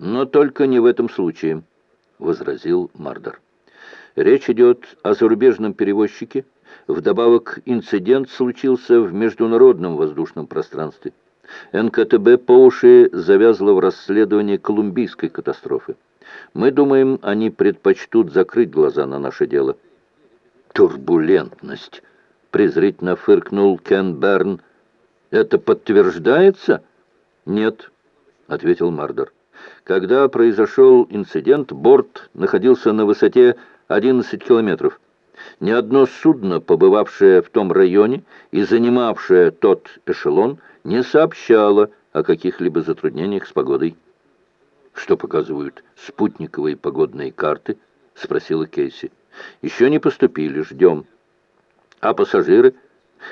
«Но только не в этом случае», — возразил Мардер. «Речь идет о зарубежном перевозчике. Вдобавок, инцидент случился в международном воздушном пространстве. НКТБ по уши завязла в расследовании колумбийской катастрофы. Мы думаем, они предпочтут закрыть глаза на наше дело». «Турбулентность», — презрительно фыркнул Кен Берн. «Это подтверждается?» «Нет», — ответил Мардер. «Когда произошел инцидент, борт находился на высоте 11 километров. Ни одно судно, побывавшее в том районе и занимавшее тот эшелон, не сообщало о каких-либо затруднениях с погодой. «Что показывают спутниковые погодные карты?» — спросила Кейси. «Еще не поступили, ждем». «А пассажиры?»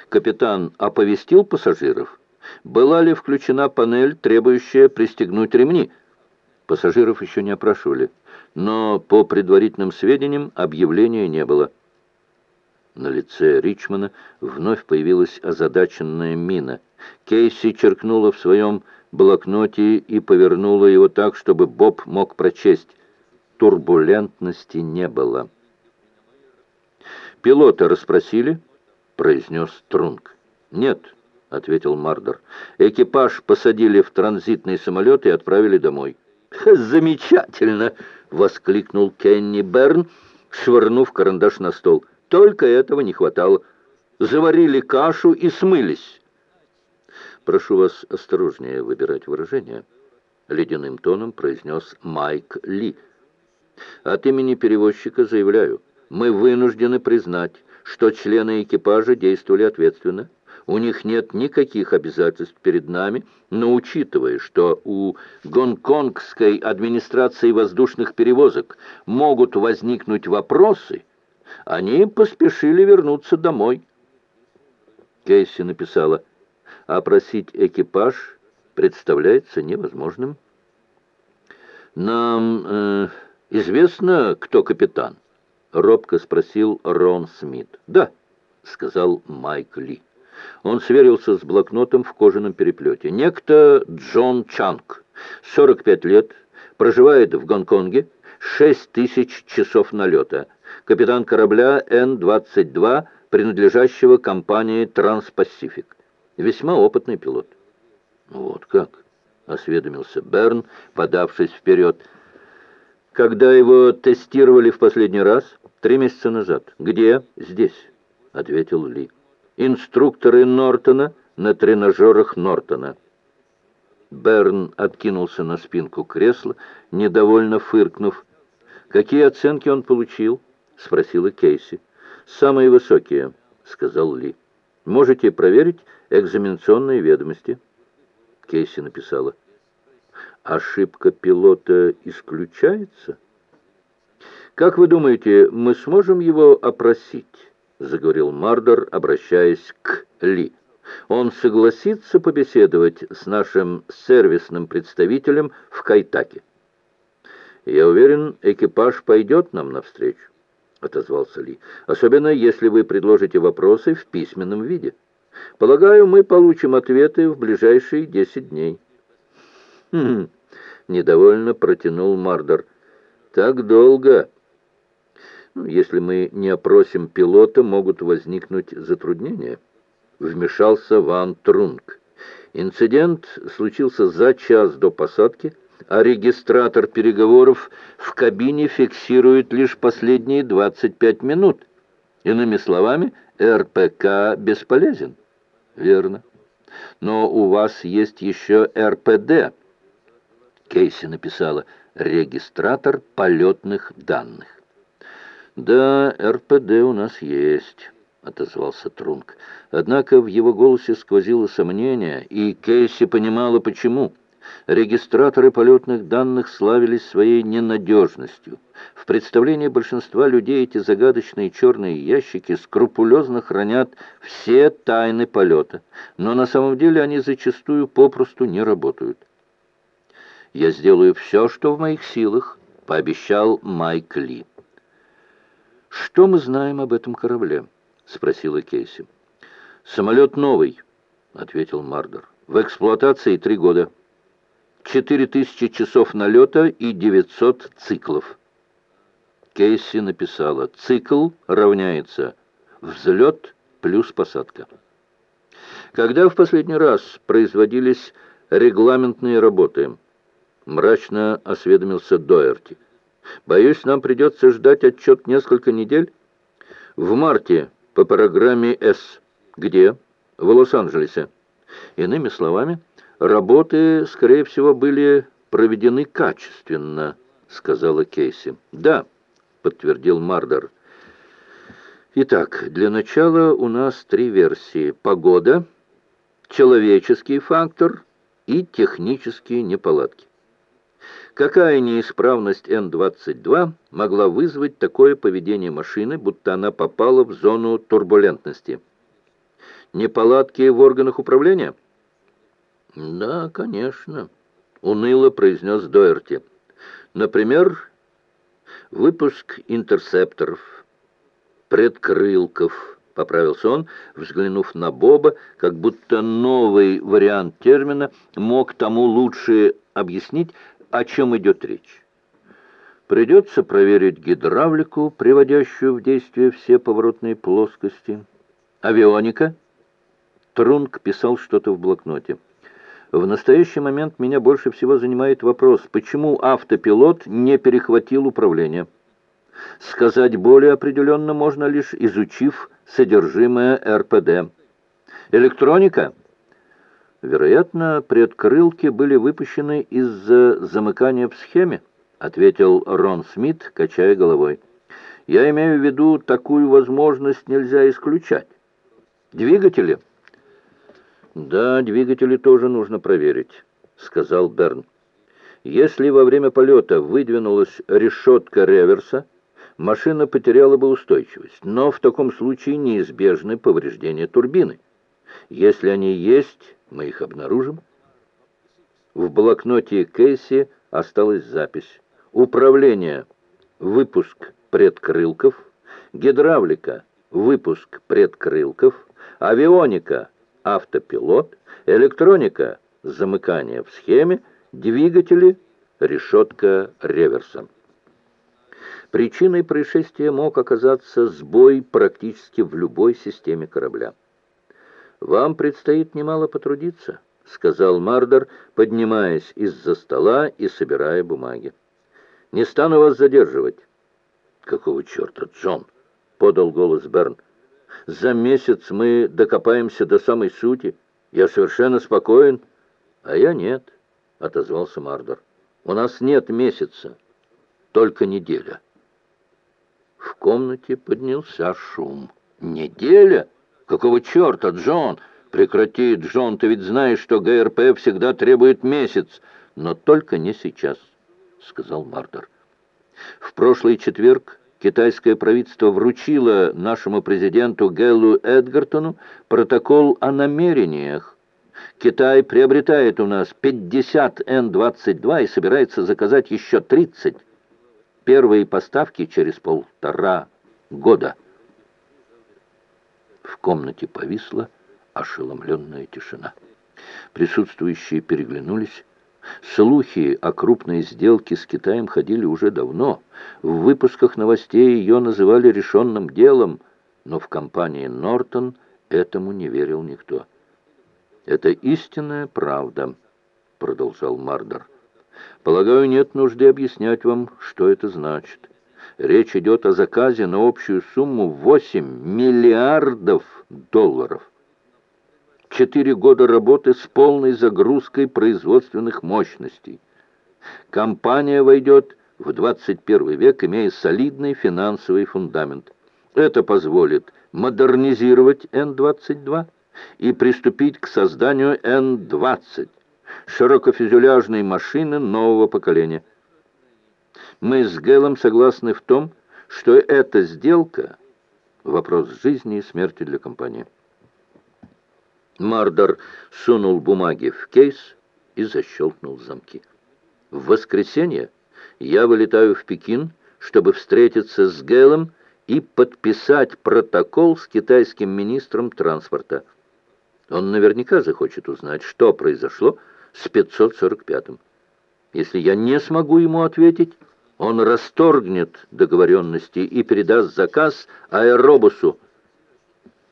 «Капитан оповестил пассажиров? Была ли включена панель, требующая пристегнуть ремни?» Пассажиров еще не опрашивали, но, по предварительным сведениям, объявления не было. На лице Ричмана вновь появилась озадаченная мина. Кейси черкнула в своем блокноте и повернула его так, чтобы Боб мог прочесть. Турбулентности не было. «Пилота расспросили?» — произнес Трунг. «Нет», — ответил Мардер. «Экипаж посадили в транзитный самолет и отправили домой». «Замечательно!» — воскликнул Кенни Берн, швырнув карандаш на стол. «Только этого не хватало. Заварили кашу и смылись». «Прошу вас осторожнее выбирать выражения», — ледяным тоном произнес Майк Ли. «От имени перевозчика заявляю, мы вынуждены признать, что члены экипажа действовали ответственно. У них нет никаких обязательств перед нами, но учитывая, что у гонконгской администрации воздушных перевозок могут возникнуть вопросы, они поспешили вернуться домой». Кейси написала опросить экипаж представляется невозможным. «Нам э, известно, кто капитан?» — робко спросил Рон Смит. «Да», — сказал Майк Ли. Он сверился с блокнотом в кожаном переплете. «Некто Джон Чанг, 45 лет, проживает в Гонконге, 6 тысяч часов налета. Капитан корабля Н-22, принадлежащего компании «Транспасифик». Весьма опытный пилот. Вот как, осведомился Берн, подавшись вперед. Когда его тестировали в последний раз? Три месяца назад. Где? Здесь, ответил Ли. Инструкторы Нортона на тренажерах Нортона. Берн откинулся на спинку кресла, недовольно фыркнув. «Какие оценки он получил?» — спросила Кейси. «Самые высокие», — сказал Ли. «Можете проверить экзаменационные ведомости». Кейси написала. «Ошибка пилота исключается?» «Как вы думаете, мы сможем его опросить?» — заговорил Мардер, обращаясь к Ли. «Он согласится побеседовать с нашим сервисным представителем в Кайтаке». «Я уверен, экипаж пойдет нам навстречу», — отозвался Ли. «Особенно, если вы предложите вопросы в письменном виде». Полагаю, мы получим ответы в ближайшие десять дней. Хм, недовольно протянул Мардер. Так долго. Если мы не опросим пилота, могут возникнуть затруднения. Вмешался Ван Трунг. Инцидент случился за час до посадки, а регистратор переговоров в кабине фиксирует лишь последние 25 минут. Иными словами, РПК бесполезен. Верно. Но у вас есть еще РПД. Кейси написала «Регистратор полетных данных». «Да, РПД у нас есть», — отозвался Трунг. Однако в его голосе сквозило сомнение, и Кейси понимала, почему. Регистраторы полетных данных славились своей ненадежностью. В представлении большинства людей эти загадочные черные ящики скрупулезно хранят все тайны полета, но на самом деле они зачастую попросту не работают. «Я сделаю все, что в моих силах», — пообещал Майк Ли. «Что мы знаем об этом корабле?» — спросила Кейси. «Самолет новый», — ответил Мардер. «В эксплуатации три года». 4000 часов налета и 900 циклов. Кейси написала, цикл равняется взлет плюс посадка. Когда в последний раз производились регламентные работы? Мрачно осведомился Доерти. Боюсь, нам придется ждать отчет несколько недель. В марте по программе «С». Где? В Лос-Анджелесе. Иными словами, работы, скорее всего, были проведены качественно, сказала Кейси. Да, подтвердил Мардер. Итак, для начала у нас три версии. Погода, человеческий фактор и технические неполадки. Какая неисправность Н-22 могла вызвать такое поведение машины, будто она попала в зону турбулентности? Неполадки в органах управления? Да, конечно, уныло произнес Доерти. Например, выпуск интерсепторов, предкрылков, поправился он, взглянув на Боба, как будто новый вариант термина мог тому лучше объяснить, о чем идет речь. Придется проверить гидравлику, приводящую в действие все поворотные плоскости. Авионика? Трунг писал что-то в блокноте. В настоящий момент меня больше всего занимает вопрос, почему автопилот не перехватил управление. Сказать более определенно можно лишь изучив содержимое РПД. Электроника? Вероятно, предкрылки были выпущены из-за замыкания в схеме, ответил Рон Смит, качая головой. Я имею в виду, такую возможность нельзя исключать. Двигатели? Да, двигатели тоже нужно проверить, сказал Берн. Если во время полета выдвинулась решетка реверса, машина потеряла бы устойчивость, но в таком случае неизбежны повреждения турбины. Если они есть, мы их обнаружим. В блокноте Кейси осталась запись. Управление. Выпуск предкрылков. Гидравлика. Выпуск предкрылков. Авионика. Автопилот. Электроника. Замыкание в схеме. Двигатели. Решетка реверса. Причиной происшествия мог оказаться сбой практически в любой системе корабля. «Вам предстоит немало потрудиться», — сказал Мардер, поднимаясь из-за стола и собирая бумаги. «Не стану вас задерживать». «Какого черта, Джон?» — подал голос Берн. «За месяц мы докопаемся до самой сути. Я совершенно спокоен». «А я нет», — отозвался Мардер. «У нас нет месяца, только неделя». В комнате поднялся шум. «Неделя? Какого черта, Джон? Прекрати, Джон, ты ведь знаешь, что ГРП всегда требует месяц, но только не сейчас», — сказал Мардер. В прошлый четверг китайское правительство вручило нашему президенту Гэллу Эдгартону протокол о намерениях. Китай приобретает у нас 50 Н-22 и собирается заказать еще 30 первые поставки через полтора года. В комнате повисла ошеломленная тишина. Присутствующие переглянулись. Слухи о крупной сделке с Китаем ходили уже давно. В выпусках новостей ее называли решенным делом, но в компании «Нортон» этому не верил никто. «Это истинная правда», — продолжал Мардер. Полагаю, нет нужды объяснять вам, что это значит. Речь идет о заказе на общую сумму 8 миллиардов долларов. Четыре года работы с полной загрузкой производственных мощностей. Компания войдет в 21 век, имея солидный финансовый фундамент. Это позволит модернизировать Н-22 и приступить к созданию Н-20 широкофюзеляжной машины нового поколения. Мы с Гэлом согласны в том, что эта сделка – вопрос жизни и смерти для компании. Мардер сунул бумаги в кейс и защелкнул замки. В воскресенье я вылетаю в Пекин, чтобы встретиться с Гэлом и подписать протокол с китайским министром транспорта. Он наверняка захочет узнать, что произошло с 545-м. Если я не смогу ему ответить, он расторгнет договоренности и передаст заказ аэробусу.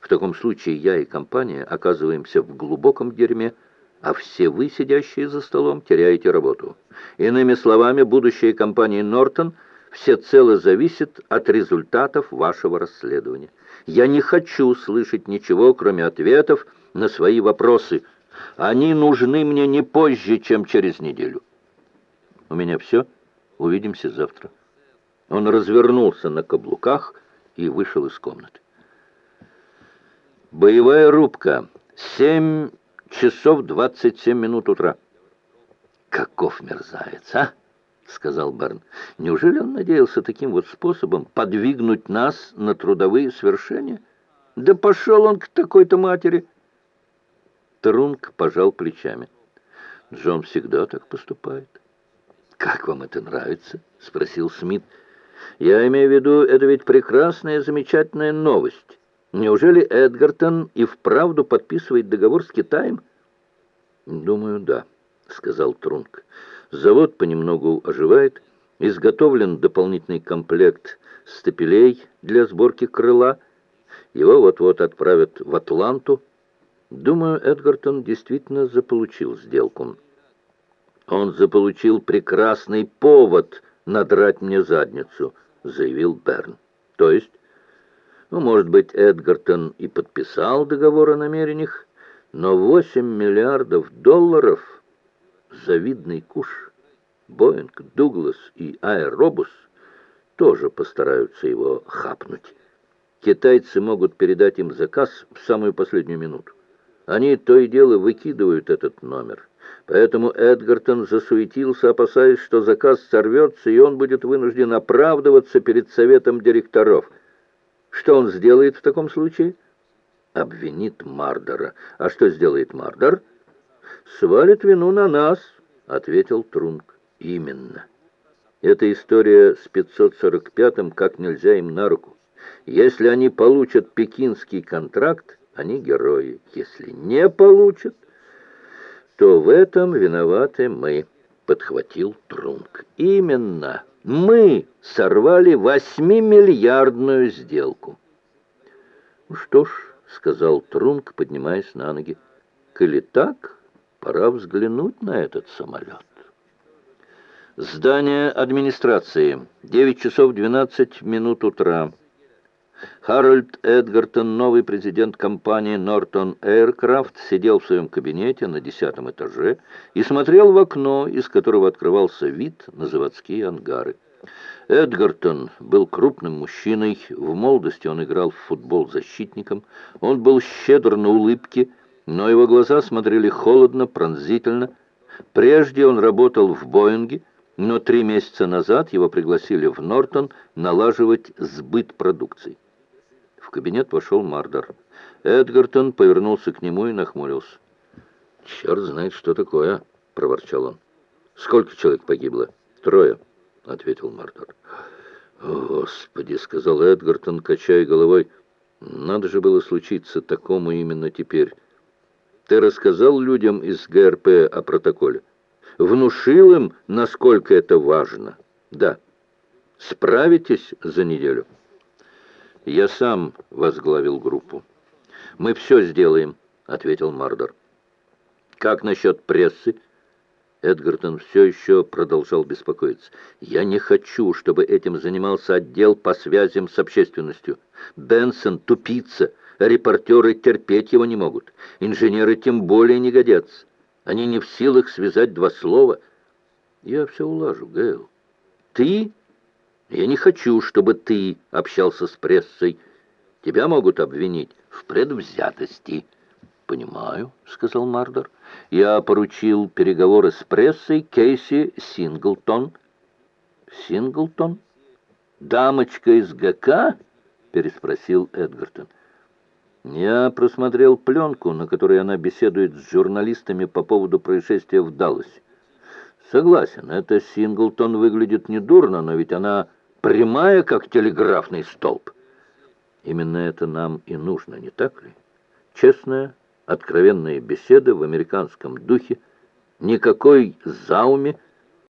В таком случае я и компания оказываемся в глубоком дерьме, а все вы, сидящие за столом, теряете работу. Иными словами, будущее компании «Нортон» всецело зависит от результатов вашего расследования. Я не хочу слышать ничего, кроме ответов на свои вопросы. Они нужны мне не позже, чем через неделю. У меня все. Увидимся завтра. Он развернулся на каблуках и вышел из комнаты. Боевая рубка. Семь часов двадцать семь минут утра. Каков мерзавец, а? — сказал Берн. «Неужели он надеялся таким вот способом подвигнуть нас на трудовые свершения? Да пошел он к такой-то матери!» Трунг пожал плечами. «Джон всегда так поступает». «Как вам это нравится?» — спросил Смит. «Я имею в виду, это ведь прекрасная, замечательная новость. Неужели Эдгартон и вправду подписывает договор с Китаем?» «Думаю, да», — сказал Трунг. Завод понемногу оживает. Изготовлен дополнительный комплект стапелей для сборки крыла. Его вот-вот отправят в Атланту. Думаю, Эдгартон действительно заполучил сделку. Он заполучил прекрасный повод надрать мне задницу, заявил Берн. То есть, ну, может быть, Эдгартон и подписал договор о намерениях, но 8 миллиардов долларов завидный куш. Боинг, Дуглас и Аэробус тоже постараются его хапнуть. Китайцы могут передать им заказ в самую последнюю минуту. Они то и дело выкидывают этот номер. Поэтому Эдгартон засуетился, опасаясь, что заказ сорвется, и он будет вынужден оправдываться перед советом директоров. Что он сделает в таком случае? Обвинит Мардера. А что сделает Мардер? «Свалит вину на нас», — ответил Трунг. «Именно. Эта история с 545-м как нельзя им на руку. Если они получат пекинский контракт, они герои. Если не получат, то в этом виноваты мы», — подхватил Трунг. «Именно. Мы сорвали восьмимиллиардную сделку». «Ну что ж», — сказал Трунг, поднимаясь на ноги, — «коли так...» Пора взглянуть на этот самолет. Здание администрации. 9 часов 12 минут утра. Харольд Эдгартон, новый президент компании Norton Aircraft, сидел в своем кабинете на десятом этаже и смотрел в окно, из которого открывался вид на заводские ангары. Эдгартон был крупным мужчиной, в молодости он играл в футбол защитником, он был щедр на улыбки, но его глаза смотрели холодно, пронзительно. Прежде он работал в Боинге, но три месяца назад его пригласили в Нортон налаживать сбыт продукции. В кабинет вошел Мардер. Эдгартон повернулся к нему и нахмурился. «Черт знает, что такое», — проворчал он. «Сколько человек погибло?» «Трое», — ответил Мардер. «Господи», — сказал Эдгартон, качая головой, — «надо же было случиться такому именно теперь». Ты рассказал людям из ГРП о протоколе? Внушил им, насколько это важно? Да. Справитесь за неделю? Я сам возглавил группу. Мы все сделаем, ответил Мардер. Как насчет прессы? Эдгартон все еще продолжал беспокоиться. «Я не хочу, чтобы этим занимался отдел по связям с общественностью. Бенсон — тупица, Репортеры терпеть его не могут. Инженеры тем более не годятся. Они не в силах связать два слова. Я все улажу, Гейл. Ты? Я не хочу, чтобы ты общался с прессой. Тебя могут обвинить в предвзятости. «Понимаю», — сказал Мардер. «Я поручил переговоры с прессой Кейси Синглтон». «Синглтон? Дамочка из ГК?» — переспросил Эдгартон. Я просмотрел пленку, на которой она беседует с журналистами по поводу происшествия в Далласе. Согласен, эта Синглтон выглядит недурно, но ведь она прямая, как телеграфный столб. Именно это нам и нужно, не так ли? Честная, откровенная беседа в американском духе, никакой зауме,